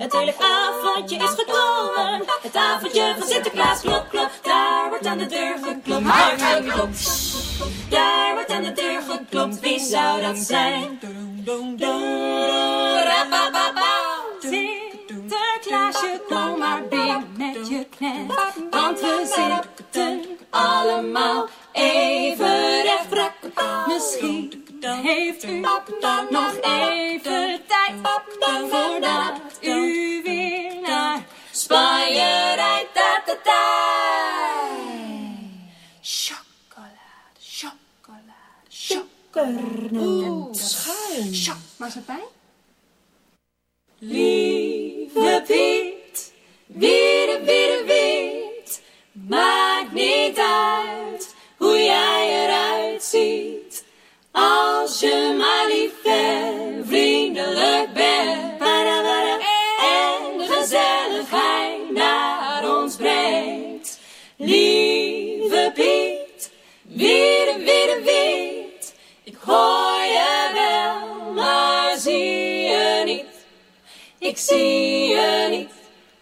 Het hele avondje is gekomen, het avondje van Sinterklaas. Klop, klop, daar wordt aan de deur geklopt, hard geklopt. Daar wordt aan de deur geklopt, wie zou dat zijn? Sinterklaasje, kom maar binnen met je knet. Want we zitten allemaal even recht. Misschien heeft u nog even tijd voordat u weer naar Spanje rijdt. Da, da, da. Chocolade, chocolade, chocolade. Schuim. Choc- Marsepein? Lieve Piet, wierde, wierde, wiet. Maakt niet uit hoe jij eruit ziet. Als je maar lief en vriendelijk bent. En gezelligheid naar ons brengt. Lieve Piet, wierde, wierde, wiet. Ik hoor je wel, maar zie je niet. Ik zie je niet,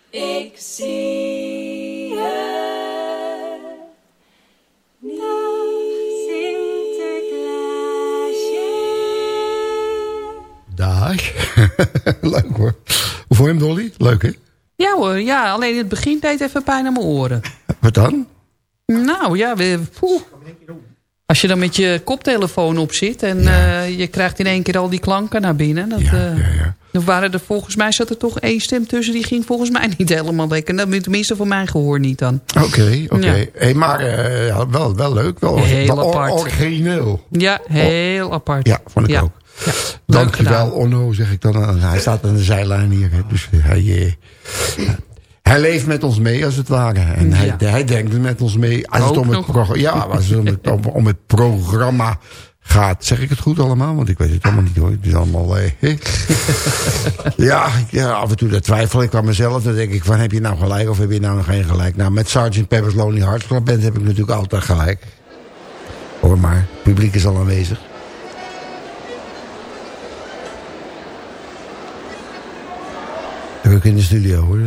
ik zie Leuk hoor. Hoe vond je hem, Dolly? Leuk, hè? Ja hoor, ja, alleen in het begin deed het even pijn aan mijn oren. Wat dan? Nou ja, we, poeh. als je dan met je koptelefoon op zit en eh, je krijgt in één keer al die klanken naar binnen. Dat, eh, Dan waren er volgens mij zat er toch één stem tussen, die ging volgens mij niet helemaal lekker. Nou, tenminste voor mijn gehoor niet dan. Oké, oké. Ja. Hey, maar eh, ja, wel, wel leuk. Wel, Heel wel apart. origineel. Ja, heel apart. Ja, vond ik Ja. ook. Ja, Dankjewel. Onno, zeg ik dan. Hij staat aan de zijlijn hier. Dus hij, eh, hij leeft met ons mee, als het ware. En hij, hij denkt met ons mee. Als het om het, nog. ja, als het om het, om, om het programma gaat. Zeg ik het goed allemaal? Want ik weet het allemaal niet hoor. Het is allemaal... eh, ja, ja, af en toe dat twijfel ik aan mezelf. Dan denk ik van, heb je nou gelijk of heb je nou nog geen gelijk? Nou, met Sgt. Pepper's Lonely Hearts Club Band heb ik natuurlijk altijd gelijk. Hoor maar, het publiek is al aanwezig. Druk in de studio hoor.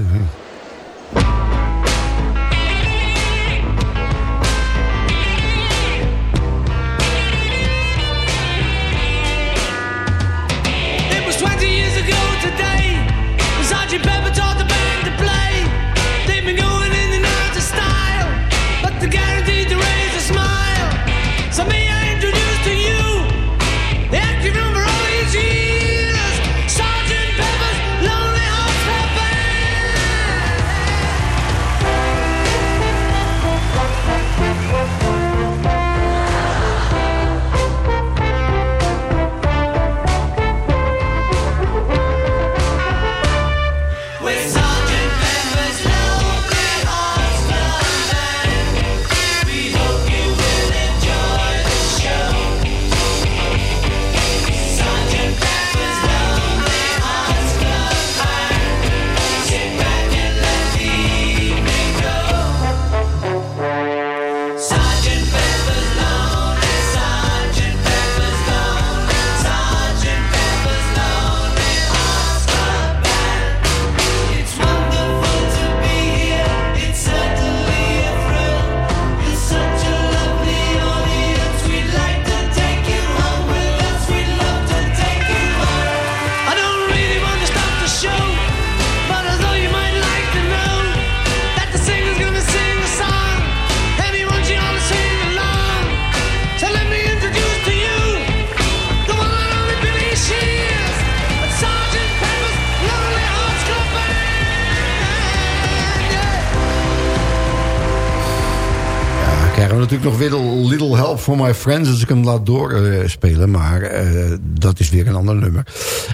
Natuurlijk nog Little, little Help for My Friends... als ik hem laat doorspelen. maar eh, dat is weer een ander nummer.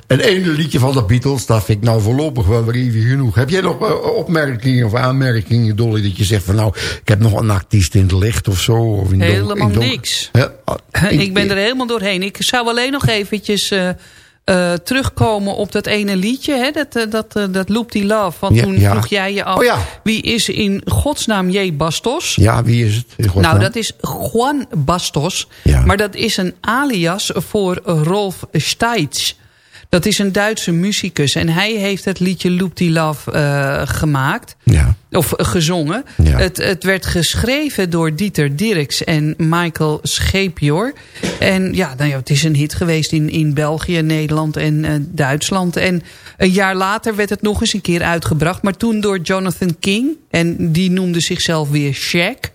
En ene liedje van de Beatles, dat vind ik nou voorlopig wel weer even genoeg. Heb jij nog eh, opmerkingen of aanmerkingen, Dolly... dat je zegt van nou, ik heb nog een artiest in het licht of zo? Of in don- Helemaal in niks. Ja, ik ben er helemaal doorheen. Ik zou alleen nog eventjes eh, eh, terugkomen op dat ene liedje. Hè? Dat, eh, dat, eh, dat Loop die Love. Want Ja, toen ja. vroeg jij je af. Oh ja. Wie is in godsnaam J. Bastos? Ja, wie is het? Nou, dat is Juan Bastos. Maar dat is een alias voor Rolf Steitz. Dat is een Duitse muzikus. En hij heeft het liedje Loop die Love eh, gemaakt. Ja. Of eh, gezongen. Ja. Het, het werd geschreven door Dieter Dirks en Michael Scheepjor. En ja, nou ja, het is een hit geweest in, in België, Nederland en eh, Duitsland. En een jaar later werd het nog eens een keer uitgebracht. Maar toen door Jonathan King. En die noemde zichzelf weer Shaq.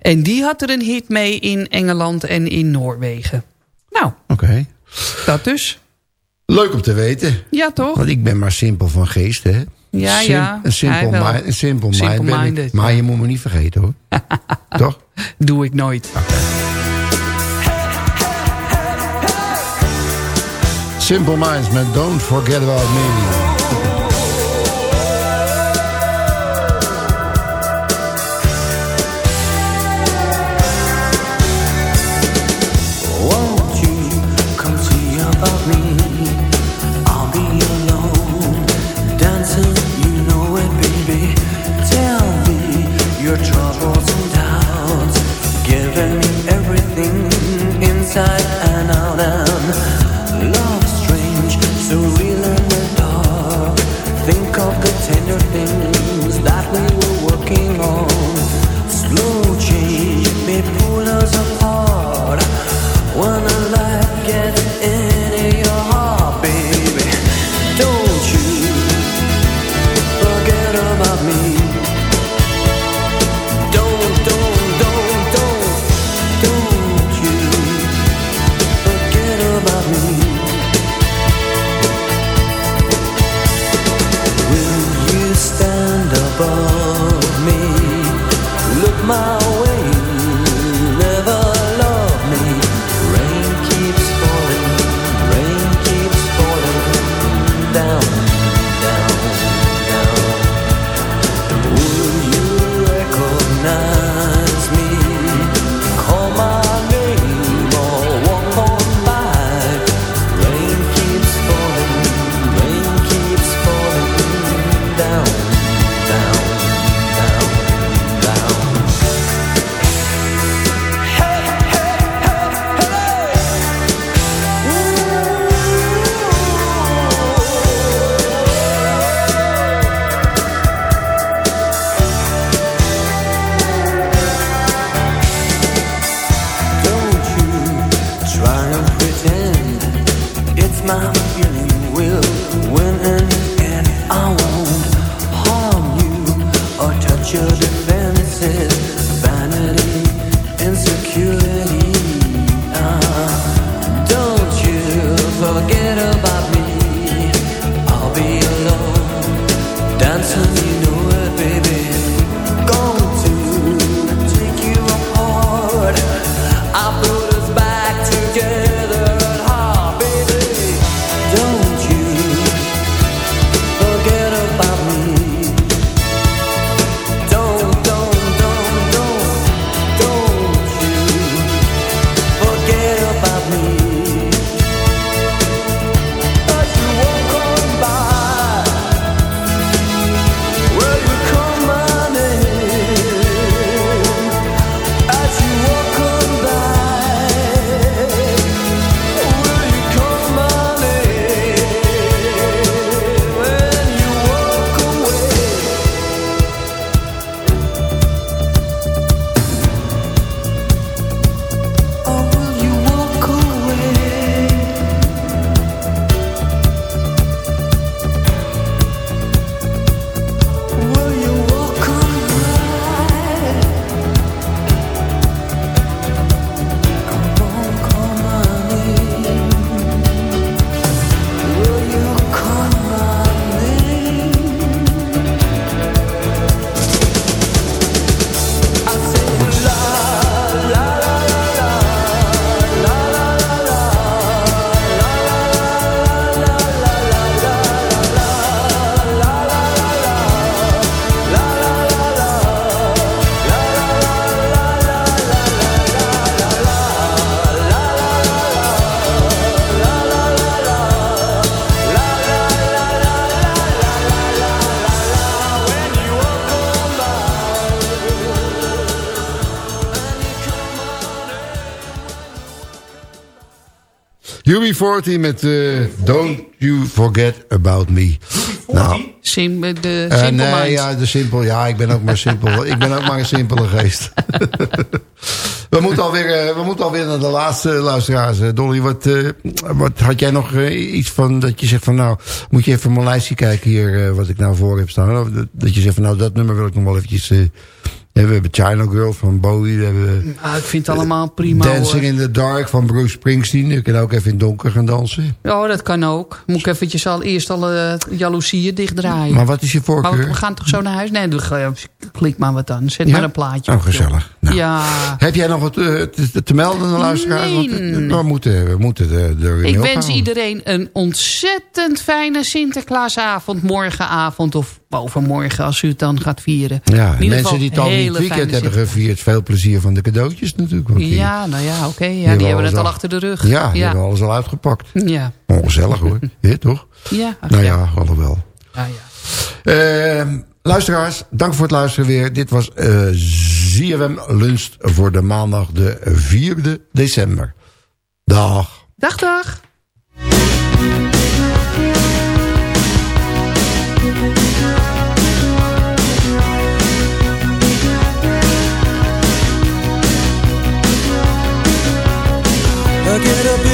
En die had er een hit mee in Engeland en in Noorwegen. Nou, Oké. dat dus. Leuk om te weten. Ja, toch? Want ik ben maar simpel van geest, hè? Ja, Sim- ja, Een wel. mind, een simple mind ben ik. Simple-minded, Maar ja. je moet me niet vergeten, hoor. Toch? Doe ik nooit. Simple Minds met Don't Forget About Me. UB40 met eh, Don't You Forget About Me. Nou, Sim, de eh, Simple nee, ja, de simpel. Ja, ik ben ook maar simpel. ik ben ook maar een simpele geest. we, moeten alweer, eh, we moeten alweer naar de laatste luisteraars. Dolly, wat, wat had jij nog iets van dat je zegt van nou, moet je even mijn lijstje kijken hier, wat ik nou voor heb staan. Of dat je zegt van nou, dat nummer wil ik nog wel eventjes... we hebben China Girl van Bowie. We hebben ik vind het allemaal prima Dancing hoor. in the Dark van Bruce Springsteen. Je kan ook even in het donker gaan dansen. Ja, dat kan ook. Moet ik eventjes al eerst al uh, jaloezieën dichtdraaien. Maar wat is je voorkeur? Maar we, we gaan toch zo naar huis? Nee, doe, klik maar wat aan. Zet Ja? maar een plaatje Oh, op, gezellig. Nou. Ja. Heb jij nog wat eh, te, te melden, de luisteraars? Nee. Want, eh, we moeten, we moeten weer Ik wens iedereen een ontzettend fijne Sinterklaasavond. Morgenavond of overmorgen als u het dan gaat vieren. Ja, mensen die het al in het weekend hebben gevierd... veel plezier van de cadeautjes natuurlijk. want die- Ja, nou ja, oké. die ja, die hebben het alles al achter de rug. Ja, die hebben alles al uitgepakt. Ja. Ongezellig hoor. Ja, toch? Ja, ach, Nou ja, alhoewel. Ja, ja. Eh, luisteraars, dank voor het luisteren weer. Dit was eh ZFM Lunch voor de maandag de 4e december. Dag. Dag, dag. I get up